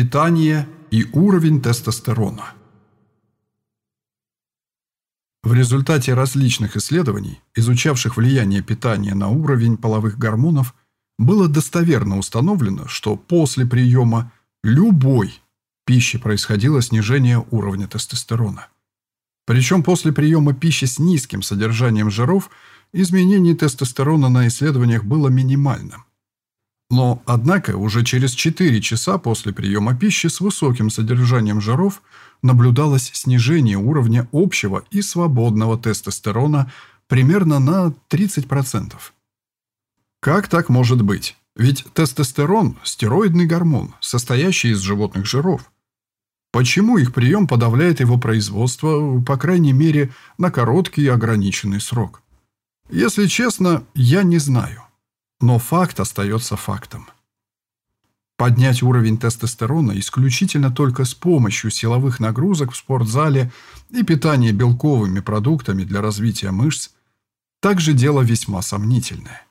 Питание и уровень тестостерона. В результате различных исследований, изучавших влияние питания на уровень половых гормонов, было достоверно установлено, что после приема любой пищи происходило снижение уровня тестостерона. Причем после приема пищи с низким содержанием жиров изменение тестостерона на исследованиях было минимальным. Но, однако, уже через 4 часа после приема пищи с высоким содержанием жиров наблюдалось снижение уровня общего и свободного тестостерона примерно на 30%. Как так может быть? Ведь тестостерон – стероидный гормон, состоящий из животных жиров. Почему их прием подавляет его производство, по крайней мере, на короткий и ограниченный срок? Если честно, я не знаю. Но факт остается фактом. Поднять уровень тестостерона исключительно только с помощью силовых нагрузок в спортзале и питания белковыми продуктами для развития мышц – также дело весьма сомнительное.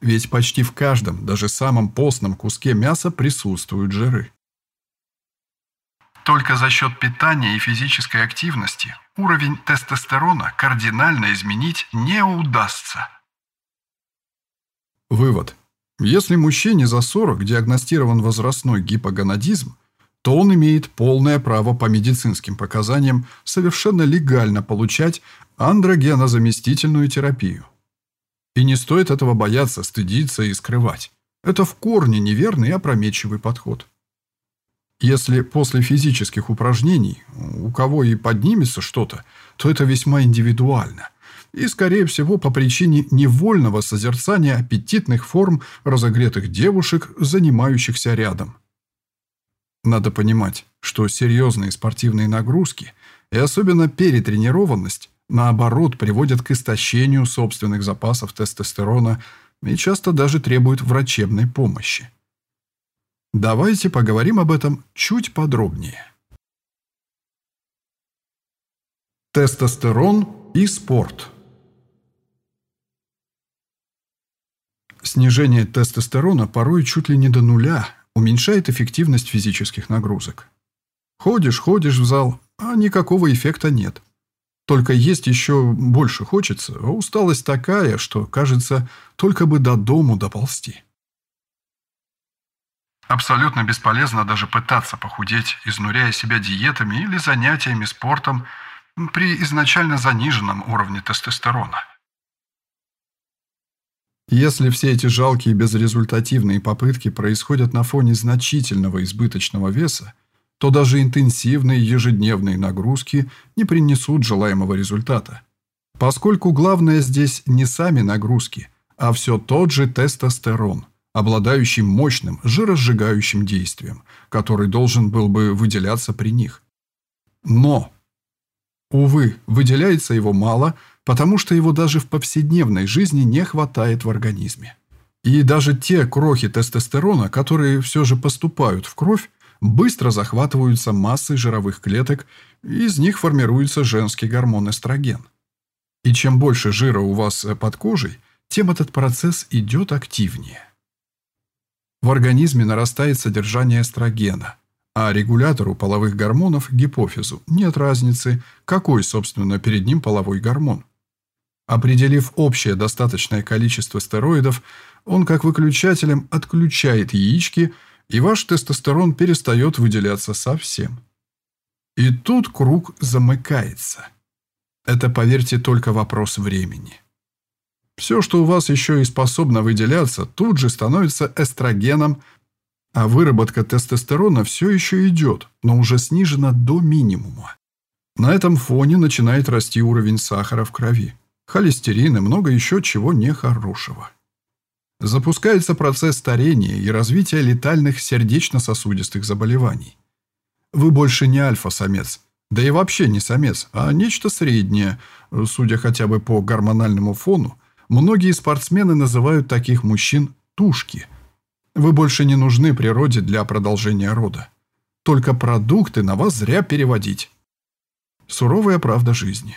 Ведь почти в каждом, даже самом постном куске мяса присутствуют жиры. Только за счет питания и физической активности уровень тестостерона кардинально изменить не удастся. Вывод. Если мужчине за 40 диагностирован возрастной гипогонадизм, то он имеет полное право по медицинским показаниям совершенно легально получать андрогенозаместительную терапию. И не стоит этого бояться, стыдиться и скрывать. Это в корне неверный и опрометчивый подход. Если после физических упражнений у кого и поднимется что-то, то это весьма индивидуально и, скорее всего, по причине невольного созерцания аппетитных форм разогретых девушек, занимающихся рядом. Надо понимать, что серьезные спортивные нагрузки и особенно перетренированность наоборот приводят к истощению собственных запасов тестостерона и часто даже требуют врачебной помощи. Давайте поговорим об этом чуть подробнее. Тестостерон и спорт – Снижение тестостерона порой чуть ли не до нуля уменьшает эффективность физических нагрузок. Ходишь, ходишь в зал, а никакого эффекта нет. Только есть еще больше хочется, а усталость такая, что, кажется, только бы до дому доползти. Абсолютно бесполезно даже пытаться похудеть, изнуряя себя диетами или занятиями спортом при изначально заниженном уровне тестостерона. Если все эти жалкие безрезультативные попытки происходят на фоне значительного избыточного веса, то даже интенсивные ежедневные нагрузки не принесут желаемого результата. Поскольку главное здесь не сами нагрузки, а все тот же тестостерон, обладающий мощным жиросжигающим действием, который должен был бы выделяться при них. Но, увы, выделяется его мало – потому что его даже в повседневной жизни не хватает в организме. И даже те крохи тестостерона, которые все же поступают в кровь, быстро захватываются массой жировых клеток, и из них формируется женский гормон эстроген. И чем больше жира у вас под кожей, тем этот процесс идет активнее. В организме нарастает содержание эстрогена, а регулятору половых гормонов, гипофизу, нет разницы, какой, собственно, перед ним половой гормон. Определив общее достаточное количество стероидов, он как выключателем отключает яички, и ваш тестостерон перестает выделяться совсем. И тут круг замыкается. Это, поверьте, только вопрос времени. Все, что у вас еще и способно выделяться, тут же становится эстрогеном, а выработка тестостерона все еще идет, но уже снижена до минимума. На этом фоне начинает расти уровень сахара в крови холестерин и много еще чего нехорошего. Запускается процесс старения и развития летальных сердечно-сосудистых заболеваний. Вы больше не альфа-самец, да и вообще не самец, а нечто среднее, судя хотя бы по гормональному фону, многие спортсмены называют таких мужчин «тушки». Вы больше не нужны природе для продолжения рода. Только продукты на вас зря переводить. Суровая правда жизни.